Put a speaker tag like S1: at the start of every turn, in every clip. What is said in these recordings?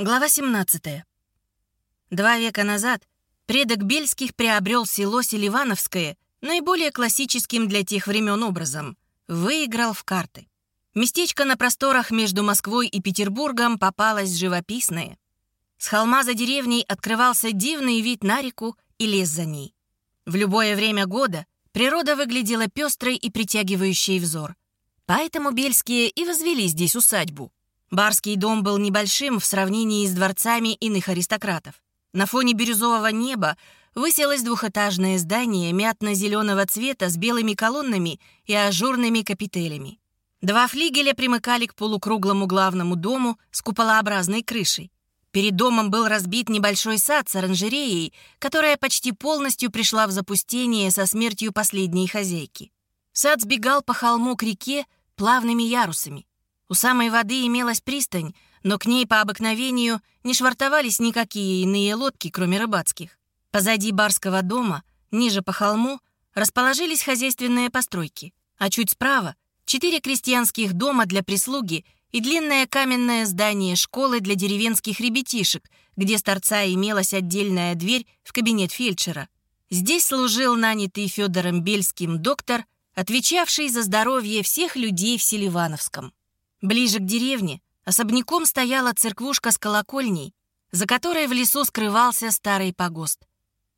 S1: Глава 17. Два века назад предок Бельских приобрел село Селивановское наиболее классическим для тех времен образом. Выиграл в карты. Местечко на просторах между Москвой и Петербургом попалось живописное. С холма за деревней открывался дивный вид на реку и лес за ней. В любое время года природа выглядела пестрой и притягивающей взор. Поэтому Бельские и возвели здесь усадьбу — Барский дом был небольшим в сравнении с дворцами иных аристократов. На фоне бирюзового неба высилось двухэтажное здание мятно-зеленого цвета с белыми колоннами и ажурными капителями. Два флигеля примыкали к полукруглому главному дому с куполообразной крышей. Перед домом был разбит небольшой сад с оранжереей, которая почти полностью пришла в запустение со смертью последней хозяйки. Сад сбегал по холму к реке плавными ярусами. У самой воды имелась пристань, но к ней по обыкновению не швартовались никакие иные лодки, кроме рыбацких. Позади барского дома, ниже по холму, расположились хозяйственные постройки, а чуть справа — четыре крестьянских дома для прислуги и длинное каменное здание школы для деревенских ребятишек, где с торца имелась отдельная дверь в кабинет фельдшера. Здесь служил нанятый Федором Бельским доктор, отвечавший за здоровье всех людей в Селивановском. Ближе к деревне особняком стояла церквушка с колокольней, за которой в лесу скрывался старый погост.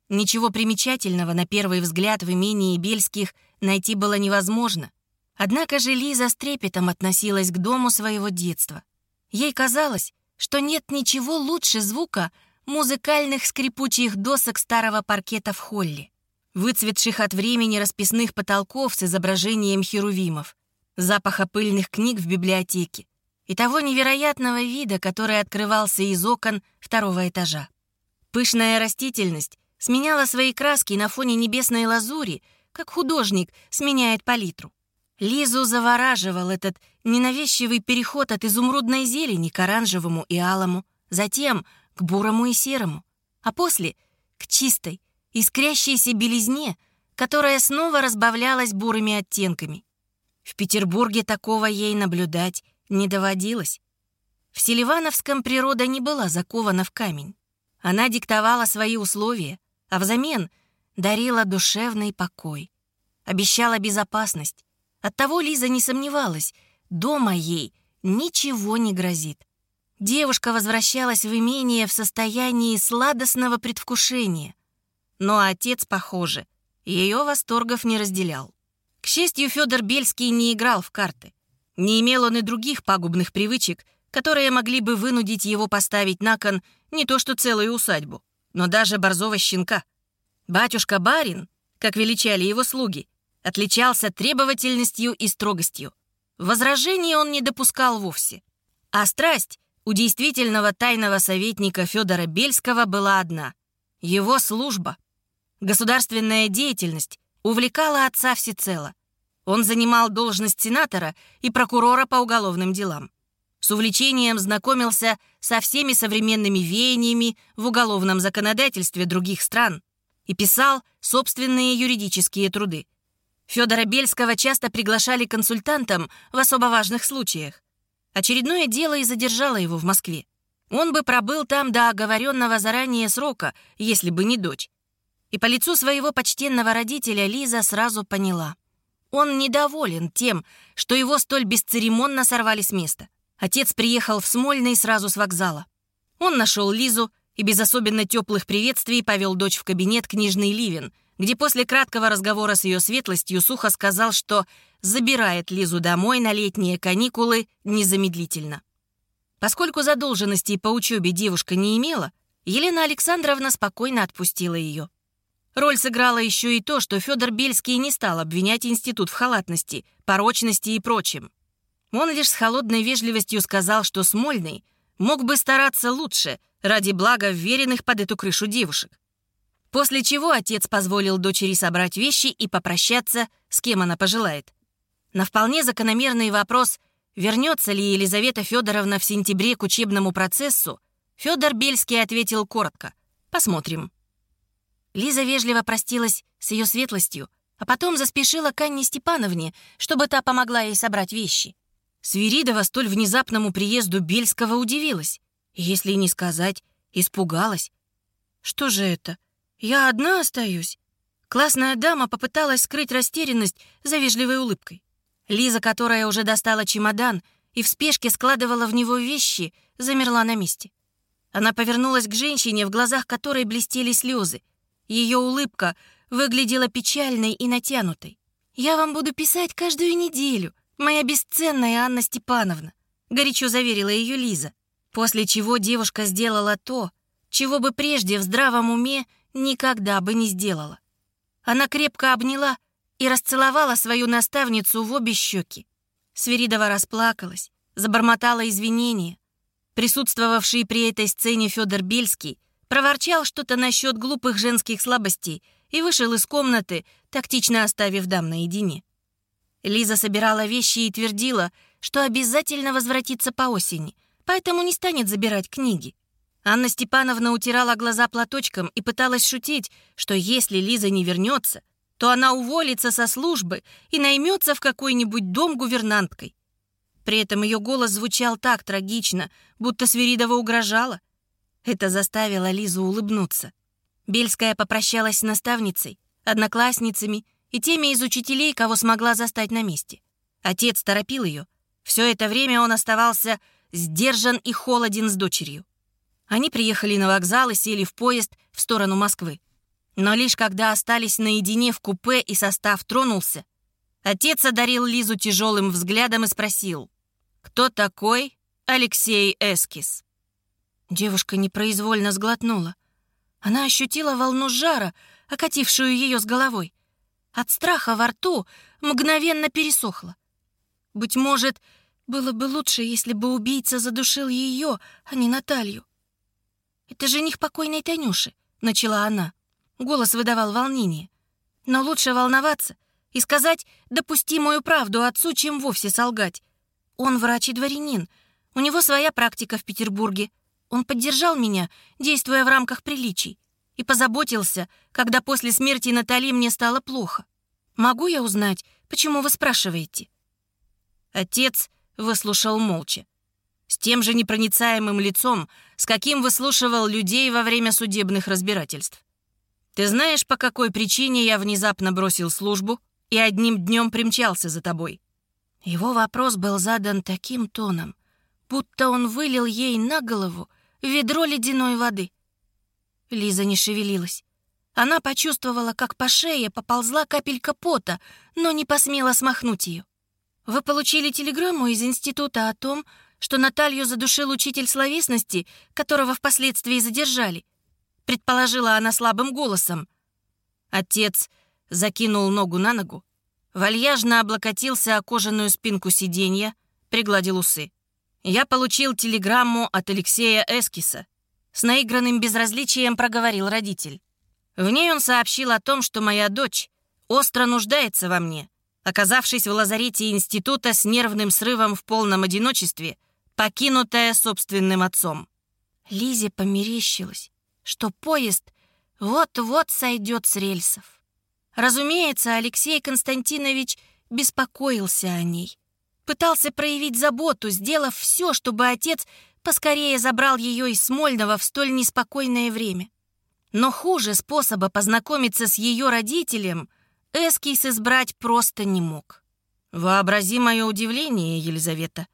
S1: Ничего примечательного на первый взгляд в имении Бельских найти было невозможно. Однако же Лиза с трепетом относилась к дому своего детства. Ей казалось, что нет ничего лучше звука музыкальных скрипучих досок старого паркета в холле, выцветших от времени расписных потолков с изображением херувимов, запаха пыльных книг в библиотеке и того невероятного вида, который открывался из окон второго этажа. Пышная растительность сменяла свои краски на фоне небесной лазури, как художник сменяет палитру. Лизу завораживал этот ненавязчивый переход от изумрудной зелени к оранжевому и алому, затем к бурому и серому, а после — к чистой, искрящейся белизне, которая снова разбавлялась бурыми оттенками. В Петербурге такого ей наблюдать не доводилось. В Селивановском природа не была закована в камень. Она диктовала свои условия, а взамен дарила душевный покой. Обещала безопасность. Оттого Лиза не сомневалась, дома ей ничего не грозит. Девушка возвращалась в имение в состоянии сладостного предвкушения. Но отец, похоже, ее восторгов не разделял. К счастью, Федор Бельский не играл в карты. Не имел он и других пагубных привычек, которые могли бы вынудить его поставить на кон не то что целую усадьбу, но даже борзого щенка. Батюшка Барин, как величали его слуги, отличался требовательностью и строгостью. Возражений он не допускал вовсе. А страсть у действительного тайного советника Федора Бельского была одна — его служба. Государственная деятельность увлекала отца всецело. Он занимал должность сенатора и прокурора по уголовным делам. С увлечением знакомился со всеми современными веяниями в уголовном законодательстве других стран и писал собственные юридические труды. Федора Бельского часто приглашали консультантом в особо важных случаях. Очередное дело и задержало его в Москве. Он бы пробыл там до оговоренного заранее срока, если бы не дочь. И по лицу своего почтенного родителя Лиза сразу поняла. Он недоволен тем, что его столь бесцеремонно сорвали с места. Отец приехал в Смольный сразу с вокзала. Он нашел Лизу и без особенно теплых приветствий повел дочь в кабинет книжный Ливен, где после краткого разговора с ее светлостью сухо сказал, что забирает Лизу домой на летние каникулы незамедлительно. Поскольку задолженностей по учебе девушка не имела, Елена Александровна спокойно отпустила ее. Роль сыграла еще и то, что Федор Бельский не стал обвинять институт в халатности, порочности и прочем. Он лишь с холодной вежливостью сказал, что Смольный мог бы стараться лучше ради блага вверенных под эту крышу девушек. После чего отец позволил дочери собрать вещи и попрощаться, с кем она пожелает. На вполне закономерный вопрос, вернется ли Елизавета Федоровна в сентябре к учебному процессу, Федор Бельский ответил коротко «Посмотрим». Лиза вежливо простилась с ее светлостью, а потом заспешила к Анне Степановне, чтобы та помогла ей собрать вещи. Свиридова столь внезапному приезду Бельского удивилась. Если не сказать, испугалась. Что же это? Я одна остаюсь? Классная дама попыталась скрыть растерянность за вежливой улыбкой. Лиза, которая уже достала чемодан и в спешке складывала в него вещи, замерла на месте. Она повернулась к женщине, в глазах которой блестели слезы. Ее улыбка выглядела печальной и натянутой. «Я вам буду писать каждую неделю, моя бесценная Анна Степановна», горячо заверила ее Лиза. После чего девушка сделала то, чего бы прежде в здравом уме никогда бы не сделала. Она крепко обняла и расцеловала свою наставницу в обе щеки. Свиридова расплакалась, забормотала извинения. Присутствовавший при этой сцене Федор Бельский проворчал что-то насчет глупых женских слабостей и вышел из комнаты, тактично оставив дам наедине. Лиза собирала вещи и твердила, что обязательно возвратится по осени, поэтому не станет забирать книги. Анна Степановна утирала глаза платочком и пыталась шутить, что если Лиза не вернется, то она уволится со службы и наймется в какой-нибудь дом гувернанткой. При этом ее голос звучал так трагично, будто Свиридова угрожала. Это заставило Лизу улыбнуться. Бельская попрощалась с наставницей, одноклассницами и теми из учителей, кого смогла застать на месте. Отец торопил ее. Все это время он оставался сдержан и холоден с дочерью. Они приехали на вокзал и сели в поезд в сторону Москвы. Но лишь когда остались наедине в купе и состав тронулся, отец одарил Лизу тяжелым взглядом и спросил, «Кто такой Алексей Эскис?» Девушка непроизвольно сглотнула. Она ощутила волну жара, окатившую ее с головой. От страха во рту мгновенно пересохло. Быть может, было бы лучше, если бы убийца задушил ее, а не Наталью. «Это жених покойной Танюши», — начала она. Голос выдавал волнение. «Но лучше волноваться и сказать допустимую правду отцу, чем вовсе солгать. Он врач и дворянин. У него своя практика в Петербурге. Он поддержал меня, действуя в рамках приличий, и позаботился, когда после смерти Натали мне стало плохо. Могу я узнать, почему вы спрашиваете?» Отец выслушал молча с тем же непроницаемым лицом, с каким выслушивал людей во время судебных разбирательств. «Ты знаешь, по какой причине я внезапно бросил службу и одним днем примчался за тобой?» Его вопрос был задан таким тоном, будто он вылил ей на голову ведро ледяной воды. Лиза не шевелилась. Она почувствовала, как по шее поползла капелька пота, но не посмела смахнуть ее. «Вы получили телеграмму из института о том, что Наталью задушил учитель словесности, которого впоследствии задержали. Предположила она слабым голосом. Отец закинул ногу на ногу, вальяжно облокотился о кожаную спинку сиденья, пригладил усы. «Я получил телеграмму от Алексея Эскиса». С наигранным безразличием проговорил родитель. В ней он сообщил о том, что моя дочь остро нуждается во мне. Оказавшись в лазарете института с нервным срывом в полном одиночестве, покинутая собственным отцом. Лизе померещилось, что поезд вот-вот сойдет с рельсов. Разумеется, Алексей Константинович беспокоился о ней. Пытался проявить заботу, сделав все, чтобы отец поскорее забрал ее из Смольного в столь неспокойное время. Но хуже способа познакомиться с ее родителем Эскис избрать просто не мог. Вообрази мое удивление, Елизавета,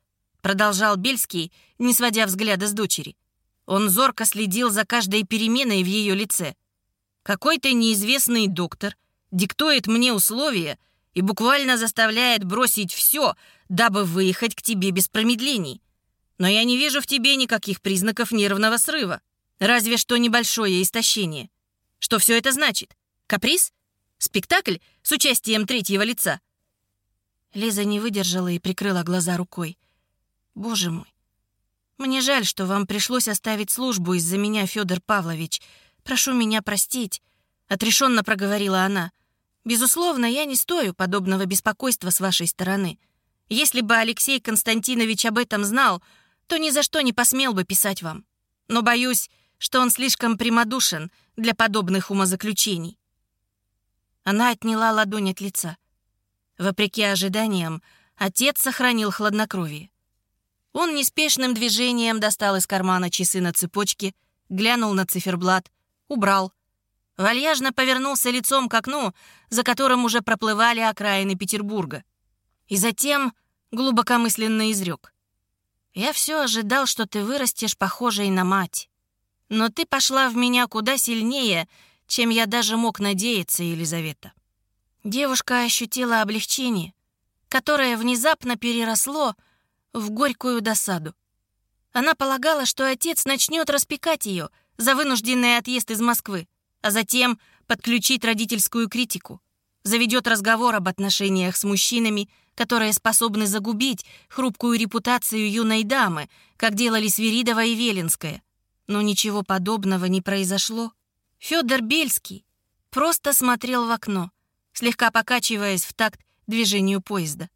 S1: продолжал Бельский, не сводя взгляда с дочери. Он зорко следил за каждой переменой в ее лице. Какой-то неизвестный доктор диктует мне условия и буквально заставляет бросить все, дабы выехать к тебе без промедлений. Но я не вижу в тебе никаких признаков нервного срыва. Разве что небольшое истощение. Что все это значит? Каприз? Спектакль с участием третьего лица?» Лиза не выдержала и прикрыла глаза рукой. Боже мой. Мне жаль, что вам пришлось оставить службу из-за меня, Федор Павлович. Прошу меня простить, отрешенно проговорила она. Безусловно, я не стою подобного беспокойства с вашей стороны. Если бы Алексей Константинович об этом знал, то ни за что не посмел бы писать вам. Но боюсь, что он слишком прямодушен для подобных умозаключений. Она отняла ладонь от лица. Вопреки ожиданиям, отец сохранил хладнокровие. Он неспешным движением достал из кармана часы на цепочке, глянул на циферблат, убрал. Вальяжно повернулся лицом к окну, за которым уже проплывали окраины Петербурга. И затем глубокомысленно изрек. «Я все ожидал, что ты вырастешь похожей на мать. Но ты пошла в меня куда сильнее, чем я даже мог надеяться, Елизавета». Девушка ощутила облегчение, которое внезапно переросло в горькую досаду. Она полагала, что отец начнет распекать ее за вынужденный отъезд из Москвы, а затем подключить родительскую критику, заведет разговор об отношениях с мужчинами, которые способны загубить хрупкую репутацию юной дамы, как делали Свиридова и Велинская. Но ничего подобного не произошло. Федор Бельский просто смотрел в окно, слегка покачиваясь в такт движению поезда.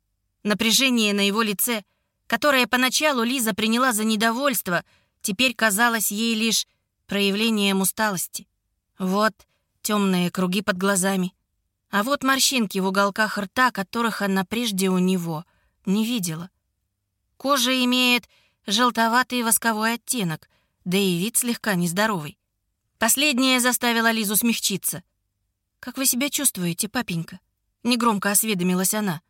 S1: Напряжение на его лице которое поначалу Лиза приняла за недовольство, теперь казалось ей лишь проявлением усталости. Вот темные круги под глазами, а вот морщинки в уголках рта, которых она прежде у него не видела. Кожа имеет желтоватый восковой оттенок, да и вид слегка нездоровый. Последнее заставило Лизу смягчиться. «Как вы себя чувствуете, папенька?» — негромко осведомилась она.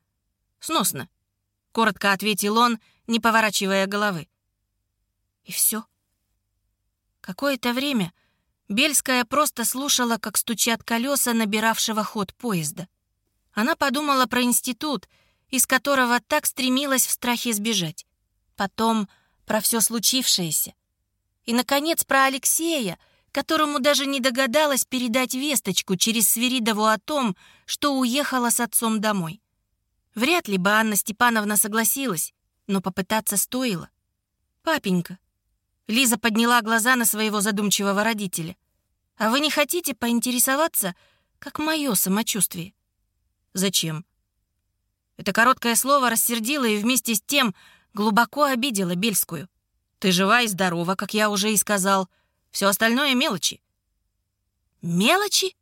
S1: «Сносно», — коротко ответил он, не поворачивая головы. И все. Какое-то время Бельская просто слушала, как стучат колеса набиравшего ход поезда. Она подумала про институт, из которого так стремилась в страхе сбежать. Потом про все случившееся. И, наконец, про Алексея, которому даже не догадалась передать весточку через Свиридову о том, что уехала с отцом домой. Вряд ли бы Анна Степановна согласилась, но попытаться стоило. «Папенька», — Лиза подняла глаза на своего задумчивого родителя, «а вы не хотите поинтересоваться, как мое самочувствие?» «Зачем?» Это короткое слово рассердило и вместе с тем глубоко обидело Бельскую. «Ты жива и здорова, как я уже и сказал. Все остальное — мелочи». «Мелочи?»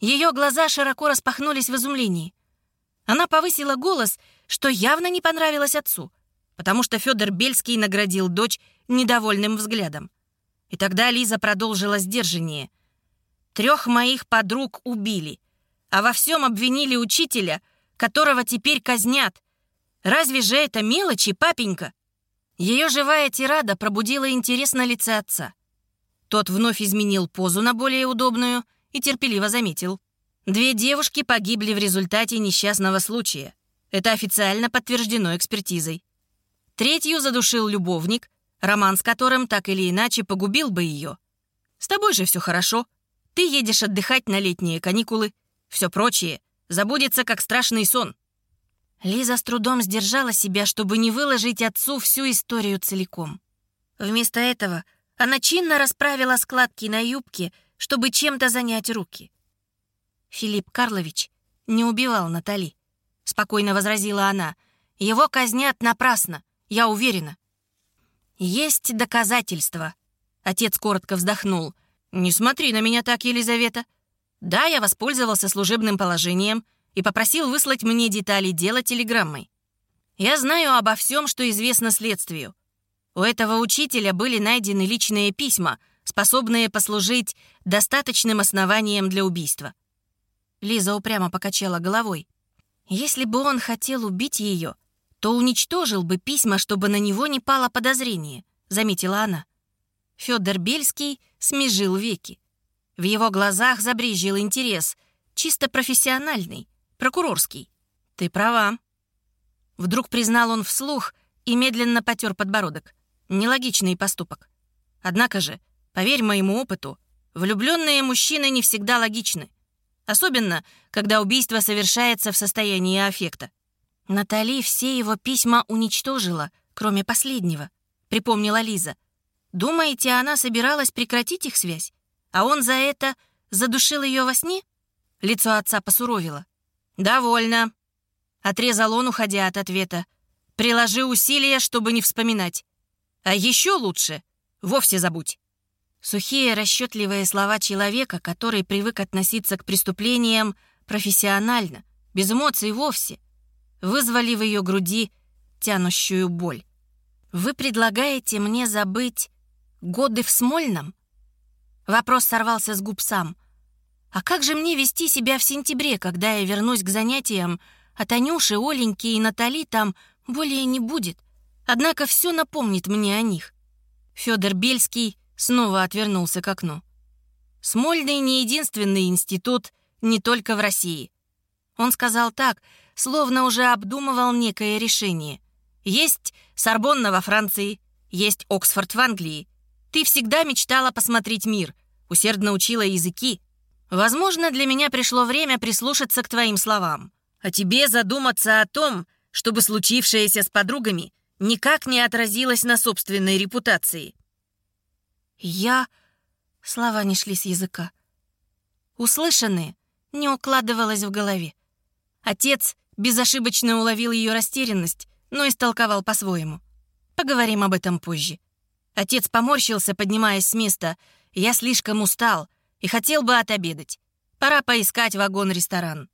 S1: Ее глаза широко распахнулись в изумлении. Она повысила голос, что явно не понравилось отцу потому что Федор Бельский наградил дочь недовольным взглядом. И тогда Лиза продолжила сдержаннее. «Трех моих подруг убили, а во всем обвинили учителя, которого теперь казнят. Разве же это мелочи, папенька?» Ее живая тирада пробудила интерес на лице отца. Тот вновь изменил позу на более удобную и терпеливо заметил. Две девушки погибли в результате несчастного случая. Это официально подтверждено экспертизой. Третью задушил любовник, роман с которым так или иначе погубил бы ее. С тобой же все хорошо. Ты едешь отдыхать на летние каникулы. Все прочее забудется, как страшный сон. Лиза с трудом сдержала себя, чтобы не выложить отцу всю историю целиком. Вместо этого она чинно расправила складки на юбке, чтобы чем-то занять руки. Филипп Карлович не убивал Натали. Спокойно возразила она. Его казнят напрасно. Я уверена». «Есть доказательства», — отец коротко вздохнул. «Не смотри на меня так, Елизавета. Да, я воспользовался служебным положением и попросил выслать мне детали дела телеграммой. Я знаю обо всем, что известно следствию. У этого учителя были найдены личные письма, способные послужить достаточным основанием для убийства». Лиза упрямо покачала головой. «Если бы он хотел убить ее, то уничтожил бы письма, чтобы на него не пало подозрение», — заметила она. Федор Бельский смежил веки. В его глазах забрезжил интерес, чисто профессиональный, прокурорский. «Ты права». Вдруг признал он вслух и медленно потер подбородок. Нелогичный поступок. Однако же, поверь моему опыту, влюбленные мужчины не всегда логичны. Особенно, когда убийство совершается в состоянии аффекта. Натали все его письма уничтожила, кроме последнего, припомнила Лиза. Думаете, она собиралась прекратить их связь? А он за это задушил ее во сне? Лицо отца посуровило. «Довольно», — отрезал он, уходя от ответа. «Приложи усилия, чтобы не вспоминать. А еще лучше — вовсе забудь». Сухие, расчетливые слова человека, который привык относиться к преступлениям профессионально, без эмоций вовсе — вызвали в ее груди тянущую боль. Вы предлагаете мне забыть годы в Смольном? Вопрос сорвался с губ сам. А как же мне вести себя в сентябре, когда я вернусь к занятиям, а Танюши, Оленьки и Натали там более не будет? Однако все напомнит мне о них. Федор Бельский снова отвернулся к окну. Смольный не единственный институт не только в России. Он сказал так, словно уже обдумывал некое решение. Есть Сорбонна во Франции, есть Оксфорд в Англии. Ты всегда мечтала посмотреть мир, усердно учила языки. Возможно, для меня пришло время прислушаться к твоим словам, а тебе задуматься о том, чтобы случившееся с подругами никак не отразилось на собственной репутации. Я... Слова не шли с языка. Услышанное не укладывалось в голове. Отец безошибочно уловил ее растерянность, но истолковал по-своему. Поговорим об этом позже. Отец поморщился, поднимаясь с места. Я слишком устал и хотел бы отобедать. Пора поискать вагон-ресторан.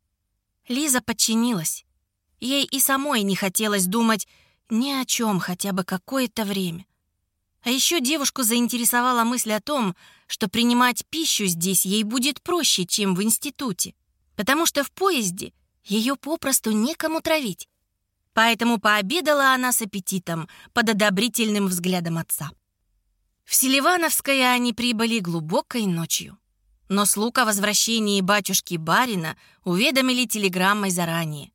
S1: Лиза подчинилась. Ей и самой не хотелось думать ни о чем хотя бы какое-то время. А еще девушку заинтересовала мысль о том, что принимать пищу здесь ей будет проще, чем в институте, потому что в поезде ее попросту некому травить. Поэтому пообедала она с аппетитом, под одобрительным взглядом отца. В Селивановское они прибыли глубокой ночью. Но слуг о возвращении батюшки Барина уведомили телеграммой заранее.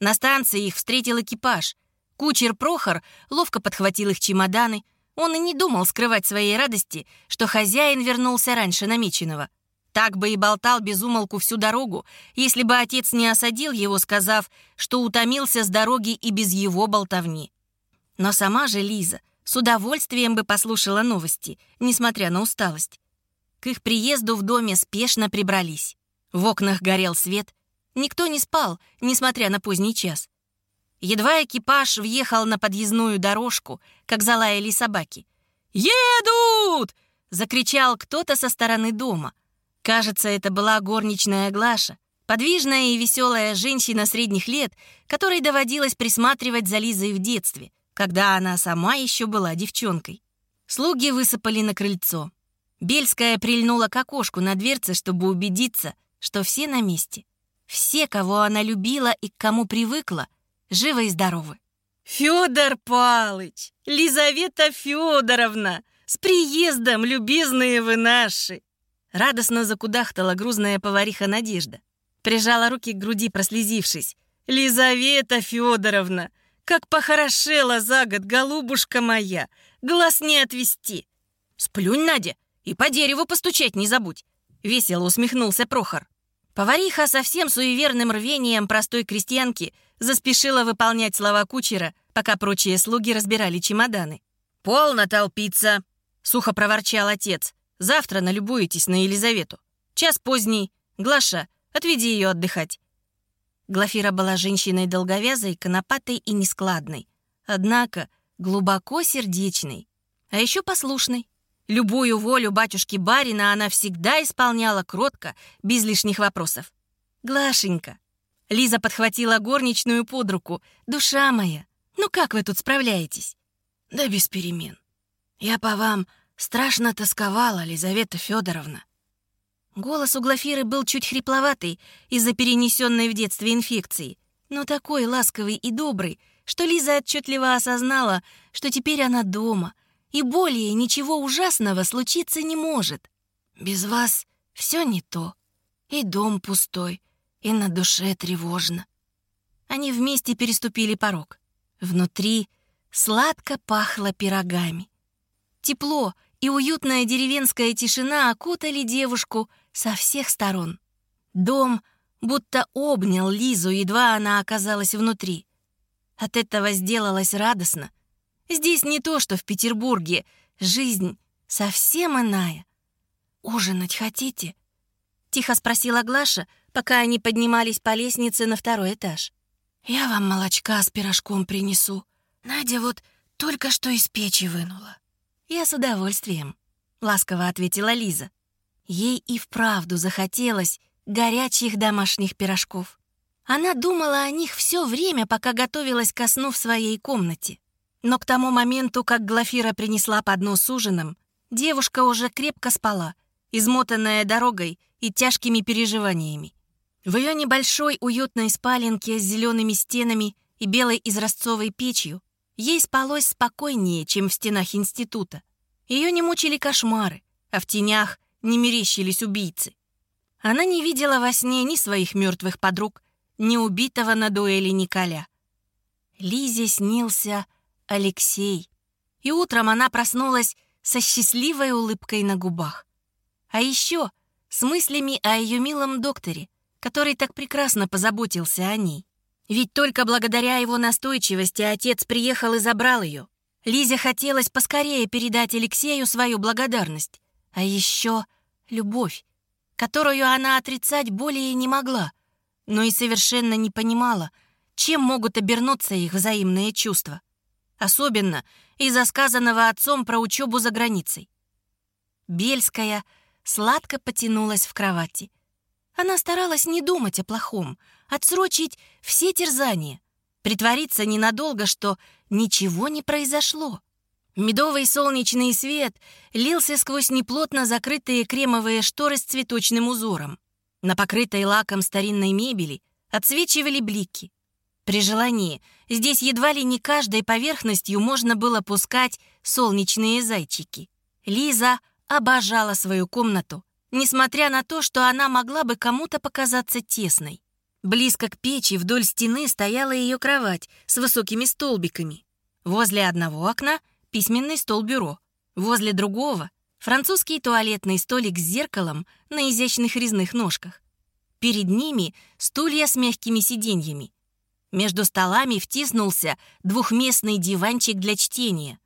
S1: На станции их встретил экипаж. Кучер Прохор ловко подхватил их чемоданы. Он и не думал скрывать своей радости, что хозяин вернулся раньше намеченного — так бы и болтал без умолку всю дорогу, если бы отец не осадил его, сказав, что утомился с дороги и без его болтовни. Но сама же Лиза с удовольствием бы послушала новости, несмотря на усталость. К их приезду в доме спешно прибрались. В окнах горел свет. Никто не спал, несмотря на поздний час. Едва экипаж въехал на подъездную дорожку, как залаяли собаки. «Едут!» — закричал кто-то со стороны дома. Кажется, это была горничная Глаша, подвижная и веселая женщина средних лет, которой доводилось присматривать за Лизой в детстве, когда она сама еще была девчонкой. Слуги высыпали на крыльцо. Бельская прильнула к окошку на дверце, чтобы убедиться, что все на месте. Все, кого она любила и к кому привыкла, живы и здоровы. «Федор Палыч! Лизавета Федоровна! С приездом, любезные вы наши!» Радостно закудахтала грузная повариха Надежда. Прижала руки к груди, прослезившись. «Лизавета Федоровна, как похорошела за год, голубушка моя! Глаз не отвести!» «Сплюнь, Надя, и по дереву постучать не забудь!» Весело усмехнулся Прохор. Повариха со всем суеверным рвением простой крестьянки заспешила выполнять слова кучера, пока прочие слуги разбирали чемоданы. «Полно толпиться!» — сухо проворчал отец. Завтра налюбуетесь на Елизавету. Час поздний. Глаша, отведи ее отдыхать». Глафира была женщиной долговязой, конопатой и нескладной. Однако глубоко сердечной. А еще послушной. Любую волю батюшки барина она всегда исполняла кротко, без лишних вопросов. «Глашенька!» Лиза подхватила горничную под руку. «Душа моя, ну как вы тут справляетесь?» «Да без перемен. Я по вам Страшно тосковала Лизавета Федоровна. Голос у Глафиры был чуть хрипловатый из-за перенесенной в детстве инфекции, но такой ласковый и добрый, что Лиза отчетливо осознала, что теперь она дома, и более ничего ужасного случиться не может. Без вас все не то. И дом пустой, и на душе тревожно. Они вместе переступили порог. Внутри сладко пахло пирогами. Тепло и уютная деревенская тишина окутали девушку со всех сторон. Дом будто обнял Лизу, едва она оказалась внутри. От этого сделалось радостно. Здесь не то, что в Петербурге. Жизнь совсем иная. «Ужинать хотите?» — тихо спросила Глаша, пока они поднимались по лестнице на второй этаж. «Я вам молочка с пирожком принесу. Надя вот только что из печи вынула». «Я с удовольствием», — ласково ответила Лиза. Ей и вправду захотелось горячих домашних пирожков. Она думала о них все время, пока готовилась ко сну в своей комнате. Но к тому моменту, как Глафира принесла поднос с ужином, девушка уже крепко спала, измотанная дорогой и тяжкими переживаниями. В ее небольшой уютной спаленке с зелеными стенами и белой изразцовой печью ей спалось спокойнее, чем в стенах института. Ее не мучили кошмары, а в тенях не мерещились убийцы. Она не видела во сне ни своих мертвых подруг, ни убитого на дуэли Николя. Лизе снился Алексей, и утром она проснулась со счастливой улыбкой на губах. А еще с мыслями о ее милом докторе — который так прекрасно позаботился о ней. Ведь только благодаря его настойчивости отец приехал и забрал ее. Лизе хотелось поскорее передать Алексею свою благодарность. А еще любовь, которую она отрицать более не могла, но и совершенно не понимала, чем могут обернуться их взаимные чувства. Особенно из-за сказанного отцом про учебу за границей. Бельская сладко потянулась в кровати — она старалась не думать о плохом, отсрочить все терзания, притвориться ненадолго, что ничего не произошло. Медовый солнечный свет лился сквозь неплотно закрытые кремовые шторы с цветочным узором. На покрытой лаком старинной мебели отсвечивали блики. При желании здесь едва ли не каждой поверхностью можно было пускать солнечные зайчики. Лиза обожала свою комнату несмотря на то, что она могла бы кому-то показаться тесной. Близко к печи вдоль стены стояла ее кровать с высокими столбиками. Возле одного окна — письменный стол-бюро. Возле другого — французский туалетный столик с зеркалом на изящных резных ножках. Перед ними — стулья с мягкими сиденьями. Между столами втиснулся двухместный диванчик для чтения.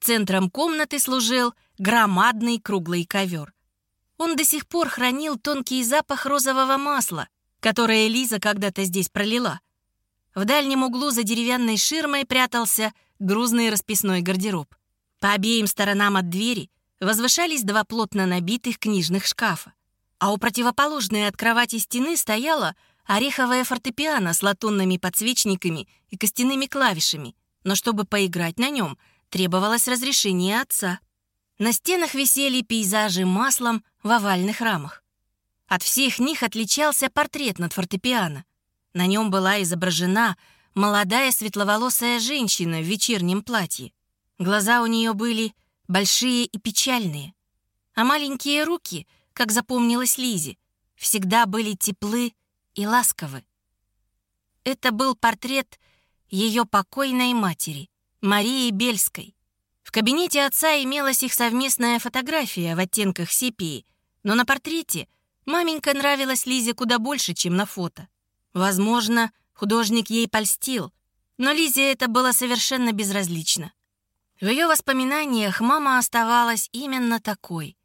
S1: Центром комнаты служил громадный круглый ковер — он до сих пор хранил тонкий запах розового масла, которое Лиза когда-то здесь пролила. В дальнем углу за деревянной ширмой прятался грузный расписной гардероб. По обеим сторонам от двери возвышались два плотно набитых книжных шкафа. А у противоположной от кровати стены стояла ореховая фортепиано с латунными подсвечниками и костяными клавишами, но чтобы поиграть на нем, требовалось разрешение отца. На стенах висели пейзажи маслом в овальных рамах. От всех них отличался портрет над фортепиано. На нем была изображена молодая светловолосая женщина в вечернем платье. Глаза у нее были большие и печальные, а маленькие руки, как запомнилось Лизе, всегда были теплы и ласковы. Это был портрет ее покойной матери, Марии Бельской. В кабинете отца имелась их совместная фотография в оттенках сепии, но на портрете маменька нравилась Лизе куда больше, чем на фото. Возможно, художник ей польстил, но Лизе это было совершенно безразлично. В ее воспоминаниях мама оставалась именно такой.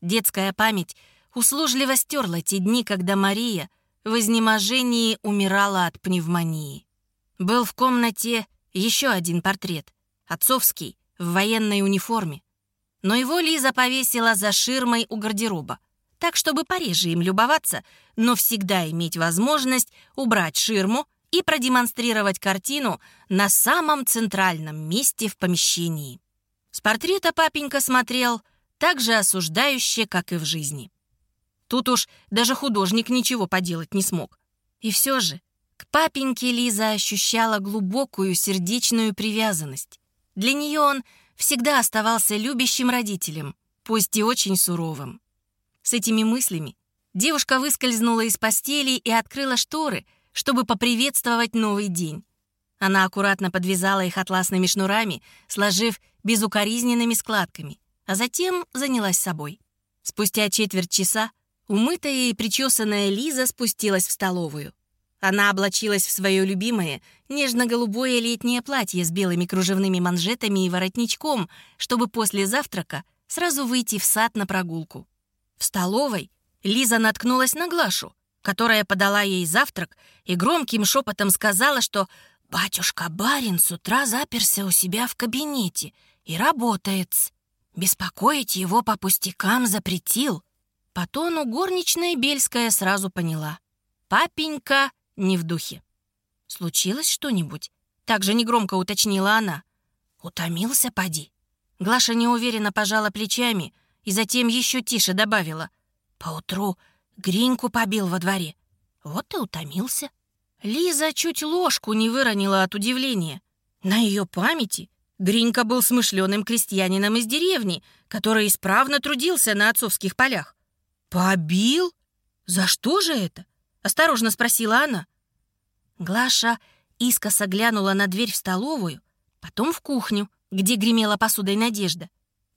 S1: Детская память услужливо стерла те дни, когда Мария в изнеможении умирала от пневмонии. Был в комнате еще один портрет, отцовский, в военной униформе но его Лиза повесила за ширмой у гардероба, так, чтобы пореже им любоваться, но всегда иметь возможность убрать ширму и продемонстрировать картину на самом центральном месте в помещении. С портрета папенька смотрел так же осуждающе, как и в жизни. Тут уж даже художник ничего поделать не смог. И все же к папеньке Лиза ощущала глубокую сердечную привязанность. Для нее он всегда оставался любящим родителем, пусть и очень суровым. С этими мыслями девушка выскользнула из постели и открыла шторы, чтобы поприветствовать новый день. Она аккуратно подвязала их атласными шнурами, сложив безукоризненными складками, а затем занялась собой. Спустя четверть часа умытая и причесанная Лиза спустилась в столовую. Она облачилась в свое любимое, нежно-голубое летнее платье с белыми кружевными манжетами и воротничком, чтобы после завтрака сразу выйти в сад на прогулку. В столовой Лиза наткнулась на Глашу, которая подала ей завтрак и громким шепотом сказала, что «Батюшка Барин с утра заперся у себя в кабинете и работает. Беспокоить его по пустякам запретил». По тону горничная Бельская сразу поняла. Папенька не в духе. «Случилось что-нибудь?» — также негромко уточнила она. «Утомился, поди?» Глаша неуверенно пожала плечами и затем еще тише добавила. «Поутру Гриньку побил во дворе. Вот и утомился». Лиза чуть ложку не выронила от удивления. На ее памяти Гринька был смышленым крестьянином из деревни, который исправно трудился на отцовских полях. «Побил? За что же это?» — осторожно спросила она. Глаша искоса глянула на дверь в столовую, потом в кухню, где гремела посудой Надежда,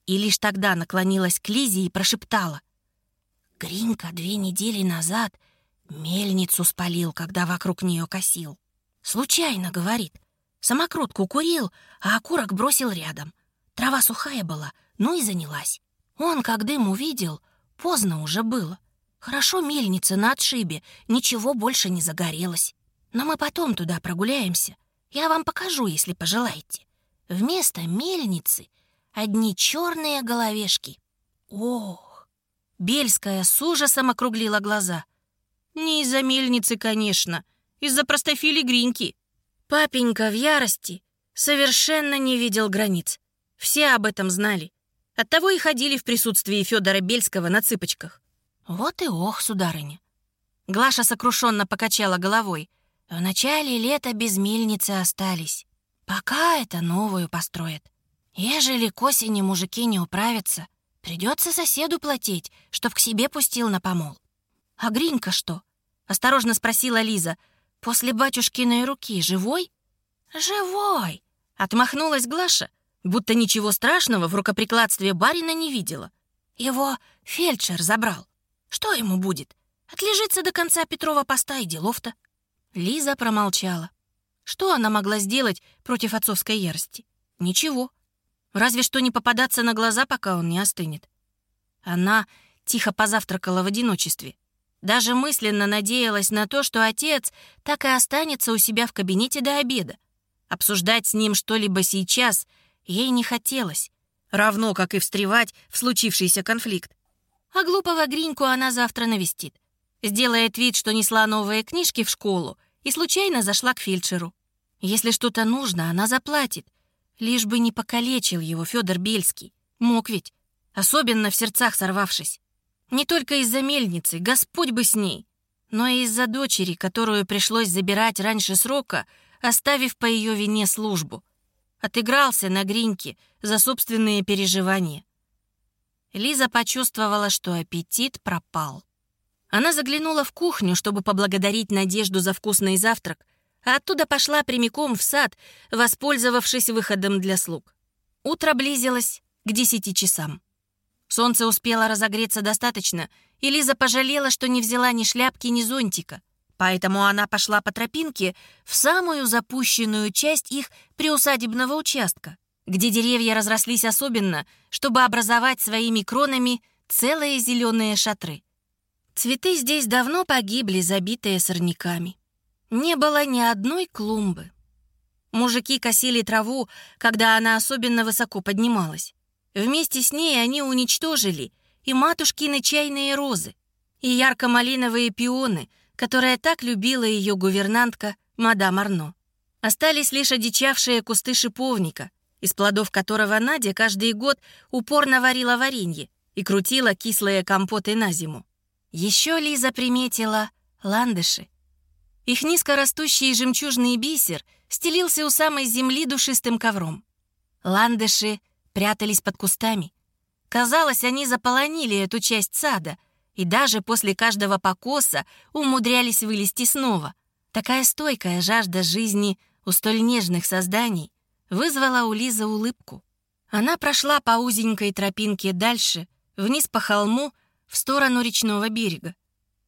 S1: и лишь тогда наклонилась к Лизе и прошептала. «Гринька две недели назад мельницу спалил, когда вокруг нее косил. Случайно, — говорит, — самокрутку курил, а окурок бросил рядом. Трава сухая была, ну и занялась. Он, как дым увидел, поздно уже было. Хорошо мельница на отшибе, ничего больше не загорелось. Но мы потом туда прогуляемся. Я вам покажу, если пожелаете. Вместо мельницы одни черные головешки. Ох! Бельская с ужасом округлила глаза. Не из-за мельницы, конечно, из-за простофили Гриньки. Папенька в ярости совершенно не видел границ. Все об этом знали. Оттого и ходили в присутствии Федора Бельского на цыпочках. Вот и ох, сударыня. Глаша сокрушенно покачала головой. В начале лета без мельницы остались. Пока это новую построят. Ежели к осени мужики не управятся, придется соседу платить, чтоб к себе пустил на помол. А Гринька что? Осторожно спросила Лиза. После батюшкиной руки живой? Живой! Отмахнулась Глаша, будто ничего страшного в рукоприкладстве барина не видела. Его фельдшер забрал. Что ему будет? Отлежится до конца Петрова поста и делов-то. Лиза промолчала. Что она могла сделать против отцовской ярости? Ничего. Разве что не попадаться на глаза, пока он не остынет. Она тихо позавтракала в одиночестве. Даже мысленно надеялась на то, что отец так и останется у себя в кабинете до обеда. Обсуждать с ним что-либо сейчас ей не хотелось, равно как и встревать в случившийся конфликт. А глупого Гриньку она завтра навестит. Сделает вид, что несла новые книжки в школу и случайно зашла к фельдшеру. Если что-то нужно, она заплатит. Лишь бы не покалечил его Федор Бельский. Мог ведь, особенно в сердцах сорвавшись. Не только из-за мельницы, Господь бы с ней, но и из-за дочери, которую пришлось забирать раньше срока, оставив по ее вине службу. Отыгрался на Гриньке за собственные переживания. Лиза почувствовала, что аппетит пропал. Она заглянула в кухню, чтобы поблагодарить Надежду за вкусный завтрак, а оттуда пошла прямиком в сад, воспользовавшись выходом для слуг. Утро близилось к десяти часам. Солнце успело разогреться достаточно, и Лиза пожалела, что не взяла ни шляпки, ни зонтика. Поэтому она пошла по тропинке в самую запущенную часть их приусадебного участка, где деревья разрослись особенно, чтобы образовать своими кронами целые зеленые шатры. Цветы здесь давно погибли, забитые сорняками. Не было ни одной клумбы. Мужики косили траву, когда она особенно высоко поднималась. Вместе с ней они уничтожили и матушкины чайные розы, и ярко-малиновые пионы, которые так любила ее гувернантка мадам Арно. Остались лишь одичавшие кусты шиповника, из плодов которого Надя каждый год упорно варила варенье и крутила кислые компоты на зиму. Еще Лиза приметила ландыши. Их низкорастущий жемчужный бисер стелился у самой земли душистым ковром. Ландыши прятались под кустами. Казалось, они заполонили эту часть сада и даже после каждого покоса умудрялись вылезти снова. Такая стойкая жажда жизни у столь нежных созданий вызвала у Лизы улыбку. Она прошла по узенькой тропинке дальше, вниз по холму, в сторону речного берега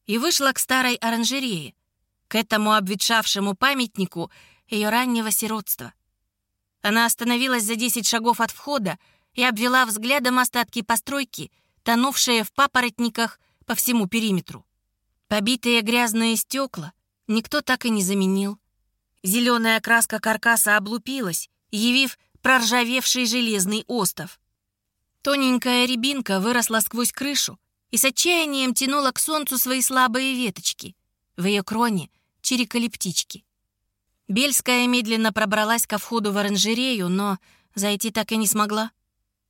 S1: и вышла к старой оранжерее, к этому обветшавшему памятнику ее раннего сиротства. Она остановилась за десять шагов от входа и обвела взглядом остатки постройки, тонувшие в папоротниках по всему периметру. Побитые грязные стекла никто так и не заменил. Зеленая краска каркаса облупилась, явив проржавевший железный остов. Тоненькая рябинка выросла сквозь крышу и с отчаянием тянула к солнцу свои слабые веточки. В ее кроне чирикали птички. Бельская медленно пробралась ко входу в оранжерею, но зайти так и не смогла.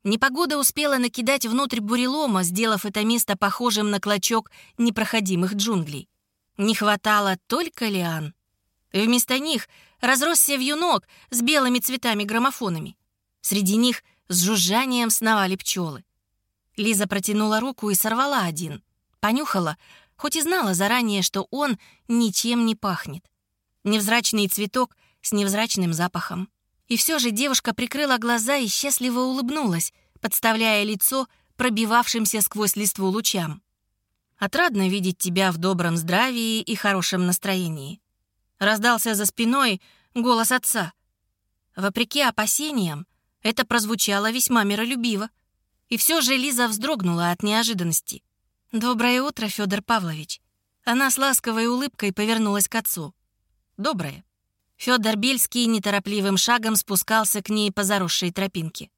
S1: Непогода успела накидать внутрь бурелома, сделав это место похожим на клочок непроходимых джунглей. Не хватало только лиан. Вместо них разросся вьюнок с белыми цветами-граммофонами. Среди них с жужжанием сновали пчелы. Лиза протянула руку и сорвала один. Понюхала, хоть и знала заранее, что он ничем не пахнет. Невзрачный цветок с невзрачным запахом. И все же девушка прикрыла глаза и счастливо улыбнулась, подставляя лицо пробивавшимся сквозь листву лучам. «Отрадно видеть тебя в добром здравии и хорошем настроении». Раздался за спиной голос отца. Вопреки опасениям, это прозвучало весьма миролюбиво. И все же Лиза вздрогнула от неожиданности. «Доброе утро, Федор Павлович». Она с ласковой улыбкой повернулась к отцу. «Доброе». Федор Бельский неторопливым шагом спускался к ней по заросшей тропинке.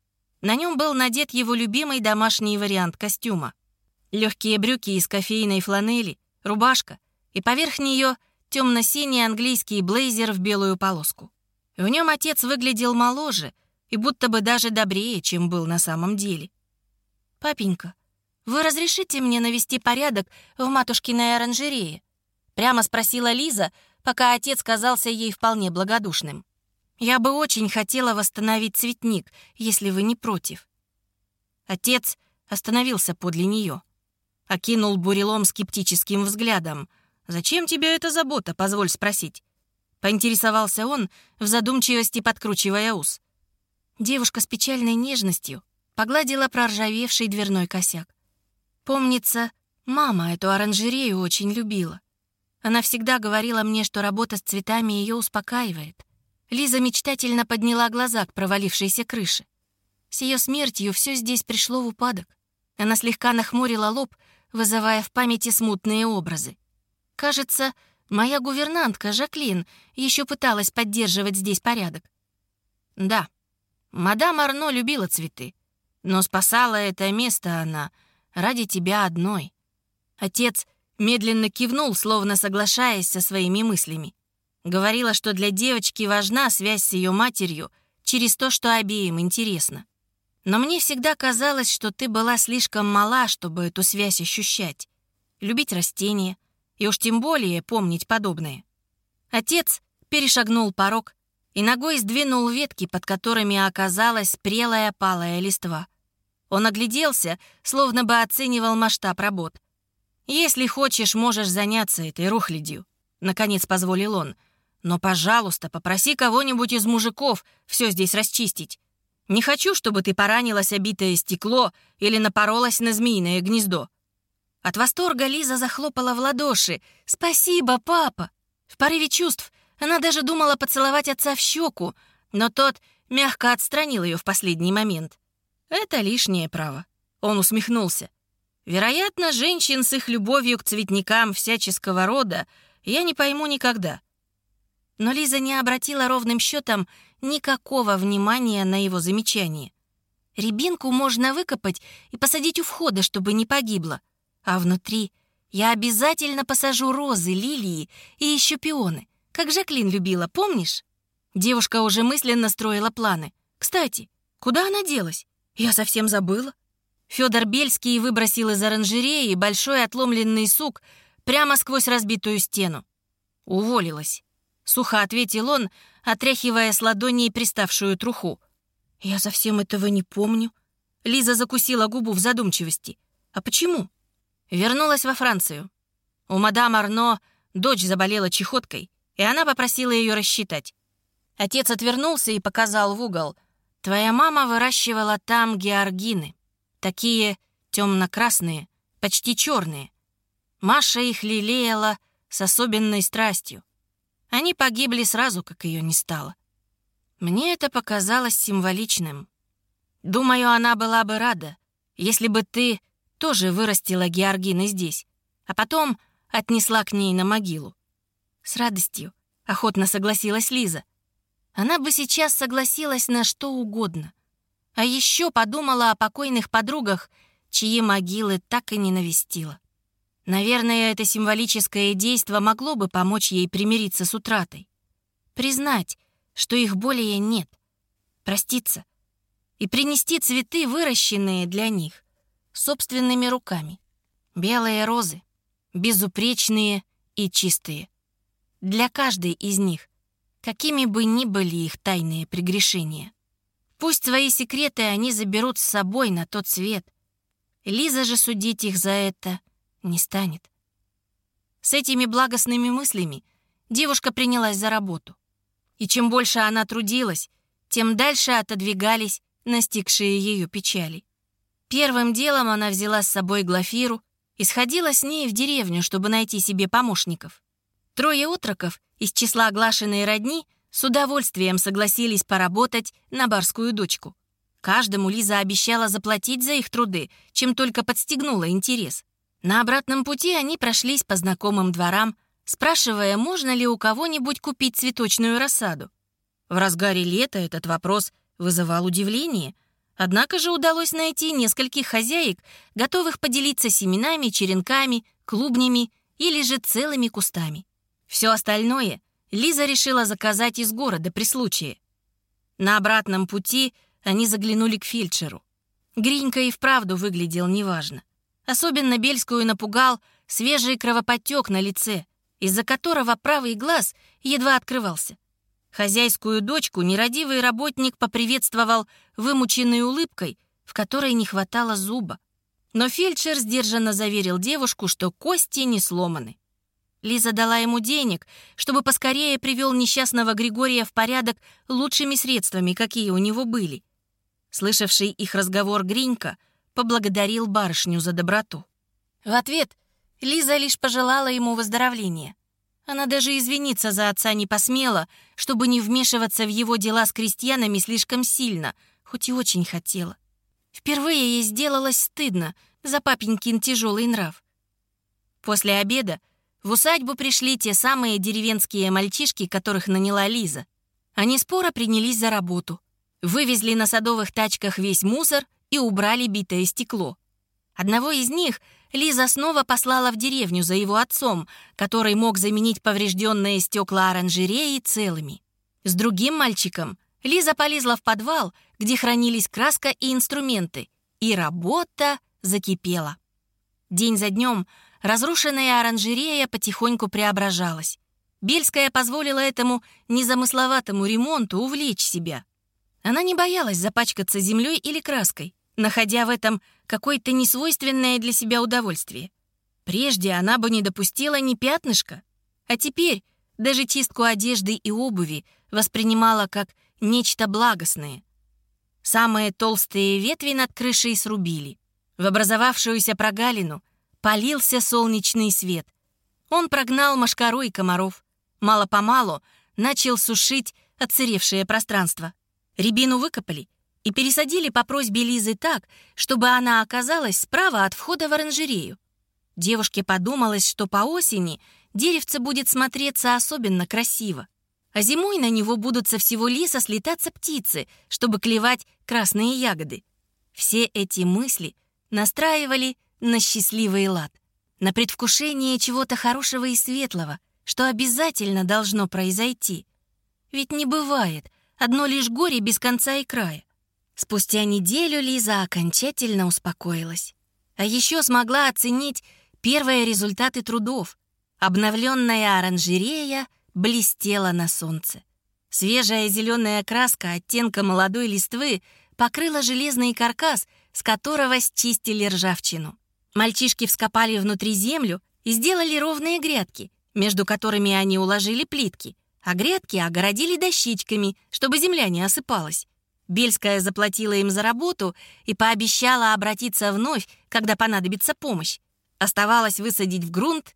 S1: На нем был надет его любимый домашний вариант костюма. Легкие брюки из кофейной фланели, рубашка и поверх нее темно-синий английский блейзер в белую полоску. В нем отец выглядел моложе и будто бы даже добрее, чем был на самом деле. «Папенька, вы разрешите мне навести порядок в матушкиной оранжерее?» Прямо спросила Лиза, пока отец казался ей вполне благодушным. «Я бы очень хотела восстановить цветник, если вы не против». Отец остановился подле нее. Окинул бурелом скептическим взглядом. «Зачем тебе эта забота, позволь спросить?» Поинтересовался он, в задумчивости подкручивая ус. Девушка с печальной нежностью погладила проржавевший дверной косяк. Помнится, мама эту оранжерею очень любила. Она всегда говорила мне, что работа с цветами ее успокаивает. Лиза мечтательно подняла глаза к провалившейся крыше. С ее смертью все здесь пришло в упадок. Она слегка нахмурила лоб, вызывая в памяти смутные образы. Кажется, моя гувернантка Жаклин еще пыталась поддерживать здесь порядок. Да, мадам Арно любила цветы, но спасала это место она ради тебя одной. Отец Медленно кивнул, словно соглашаясь со своими мыслями. Говорила, что для девочки важна связь с ее матерью через то, что обеим интересно. Но мне всегда казалось, что ты была слишком мала, чтобы эту связь ощущать. Любить растения и уж тем более помнить подобное. Отец перешагнул порог и ногой сдвинул ветки, под которыми оказалась прелая палая листва. Он огляделся, словно бы оценивал масштаб работ. «Если хочешь, можешь заняться этой рухлядью», — наконец позволил он. «Но, пожалуйста, попроси кого-нибудь из мужиков все здесь расчистить. Не хочу, чтобы ты поранилась обитое стекло или напоролась на змеиное гнездо». От восторга Лиза захлопала в ладоши. «Спасибо, папа!» В порыве чувств она даже думала поцеловать отца в щеку, но тот мягко отстранил ее в последний момент. «Это лишнее право». Он усмехнулся. Вероятно, женщин с их любовью к цветникам всяческого рода я не пойму никогда. Но Лиза не обратила ровным счетом никакого внимания на его замечание. Рябинку можно выкопать и посадить у входа, чтобы не погибла. А внутри я обязательно посажу розы, лилии и еще пионы, как Жаклин любила, помнишь? Девушка уже мысленно строила планы. Кстати, куда она делась? Я совсем забыла. Федор Бельский выбросил из оранжереи большой отломленный сук прямо сквозь разбитую стену. «Уволилась», — сухо ответил он, отряхивая с ладоней приставшую труху. «Я совсем этого не помню». Лиза закусила губу в задумчивости. «А почему?» Вернулась во Францию. У мадам Арно дочь заболела чехоткой, и она попросила ее рассчитать. Отец отвернулся и показал в угол. «Твоя мама выращивала там георгины». Такие темно-красные, почти черные. Маша их лелеяла с особенной страстью. Они погибли сразу, как ее не стало. Мне это показалось символичным. Думаю, она была бы рада, если бы ты тоже вырастила Георгины здесь, а потом отнесла к ней на могилу. С радостью, охотно согласилась Лиза. Она бы сейчас согласилась на что угодно — а еще подумала о покойных подругах, чьи могилы так и не навестила. Наверное, это символическое действо могло бы помочь ей примириться с утратой. Признать, что их более нет. Проститься, и принести цветы, выращенные для них, собственными руками. Белые розы, безупречные и чистые. Для каждой из них, какими бы ни были их тайные прегрешения. Пусть свои секреты они заберут с собой на тот свет. Лиза же судить их за это не станет. С этими благостными мыслями девушка принялась за работу. И чем больше она трудилась, тем дальше отодвигались настигшие ее печали. Первым делом она взяла с собой Глафиру и сходила с ней в деревню, чтобы найти себе помощников. Трое отроков из числа оглашенной родни с удовольствием согласились поработать на барскую дочку. Каждому Лиза обещала заплатить за их труды, чем только подстегнула интерес. На обратном пути они прошлись по знакомым дворам, спрашивая, можно ли у кого-нибудь купить цветочную рассаду. В разгаре лета этот вопрос вызывал удивление, однако же удалось найти нескольких хозяек, готовых поделиться семенами, черенками, клубнями или же целыми кустами. Все остальное Лиза решила заказать из города при случае. На обратном пути они заглянули к фельдшеру. Гринька и вправду выглядел неважно. Особенно Бельскую напугал свежий кровоподтек на лице, из-за которого правый глаз едва открывался. Хозяйскую дочку нерадивый работник поприветствовал вымученной улыбкой, в которой не хватало зуба. Но фельдшер сдержанно заверил девушку, что кости не сломаны. Лиза дала ему денег, чтобы поскорее привел несчастного Григория в порядок лучшими средствами, какие у него были. Слышавший их разговор Гринька — поблагодарил барышню за доброту. В ответ Лиза лишь пожелала ему выздоровления. Она даже извиниться за отца не посмела, чтобы не вмешиваться в его дела с крестьянами слишком сильно, хоть и очень хотела. Впервые ей сделалось стыдно за папенькин тяжелый нрав. После обеда в усадьбу пришли те самые деревенские мальчишки, которых наняла Лиза. Они споро принялись за работу. Вывезли на садовых тачках весь мусор и убрали битое стекло. Одного из них Лиза снова послала в деревню за его отцом, который мог заменить поврежденные стекла оранжереи целыми. С другим мальчиком Лиза полезла в подвал, где хранились краска и инструменты, и работа закипела. День за днем разрушенная оранжерея потихоньку преображалась. Бельская позволила этому незамысловатому ремонту увлечь себя. Она не боялась запачкаться землей или краской находя в этом какое-то несвойственное для себя удовольствие. Прежде она бы не допустила ни пятнышка, а теперь даже чистку одежды и обуви воспринимала как нечто благостное. Самые толстые ветви над крышей срубили. В образовавшуюся прогалину полился солнечный свет. Он прогнал мошкару и комаров. Мало-помалу начал сушить отсыревшее пространство. Рябину выкопали и пересадили по просьбе Лизы так, чтобы она оказалась справа от входа в оранжерею. Девушке подумалось, что по осени деревце будет смотреться особенно красиво, а зимой на него будут со всего леса слетаться птицы, чтобы клевать красные ягоды. Все эти мысли настраивали на счастливый лад, на предвкушение чего-то хорошего и светлого, что обязательно должно произойти. Ведь не бывает одно лишь горе без конца и края. Спустя неделю Лиза окончательно успокоилась. А еще смогла оценить первые результаты трудов. Обновленная оранжерея блестела на солнце. Свежая зеленая краска оттенка молодой листвы покрыла железный каркас, с которого счистили ржавчину. Мальчишки вскопали внутри землю и сделали ровные грядки, между которыми они уложили плитки, а грядки огородили дощечками, чтобы земля не осыпалась. Бельская заплатила им за работу и пообещала обратиться вновь, когда понадобится помощь. Оставалось высадить в грунт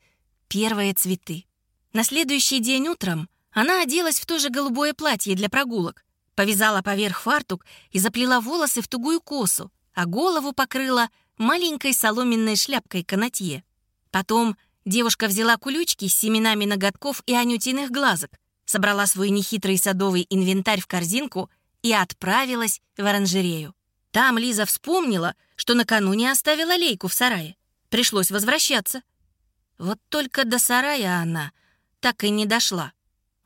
S1: первые цветы. На следующий день утром она оделась в то же голубое платье для прогулок, повязала поверх фартук и заплела волосы в тугую косу, а голову покрыла маленькой соломенной шляпкой канатье. Потом девушка взяла кулючки с семенами ноготков и анютиных глазок, собрала свой нехитрый садовый инвентарь в корзинку и отправилась в оранжерею. Там Лиза вспомнила, что накануне оставила лейку в сарае. Пришлось возвращаться. Вот только до сарая она так и не дошла.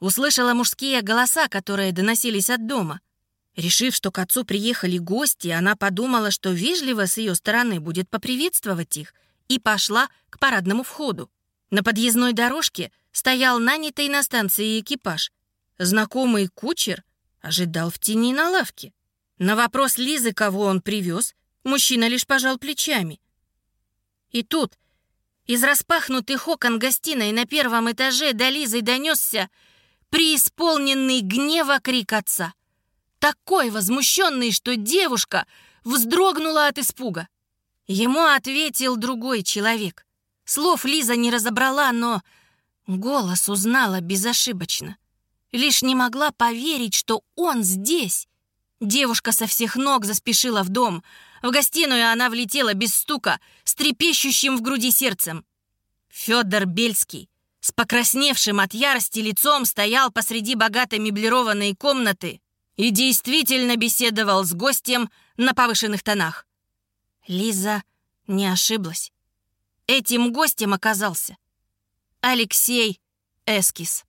S1: Услышала мужские голоса, которые доносились от дома. Решив, что к отцу приехали гости, она подумала, что вежливо с ее стороны будет поприветствовать их, и пошла к парадному входу. На подъездной дорожке стоял нанятый на станции экипаж. Знакомый кучер ожидал в тени на лавке. На вопрос Лизы, кого он привез, мужчина лишь пожал плечами. И тут из распахнутых окон гостиной на первом этаже до Лизы донесся преисполненный гнева крик отца. Такой возмущенный, что девушка вздрогнула от испуга. Ему ответил другой человек. Слов Лиза не разобрала, но голос узнала безошибочно. Лишь не могла поверить, что он здесь. Девушка со всех ног заспешила в дом. В гостиную она влетела без стука, с трепещущим в груди сердцем. Федор Бельский с покрасневшим от ярости лицом стоял посреди богатой меблированной комнаты и действительно беседовал с гостем на повышенных тонах. Лиза не ошиблась. Этим гостем оказался Алексей Эскис.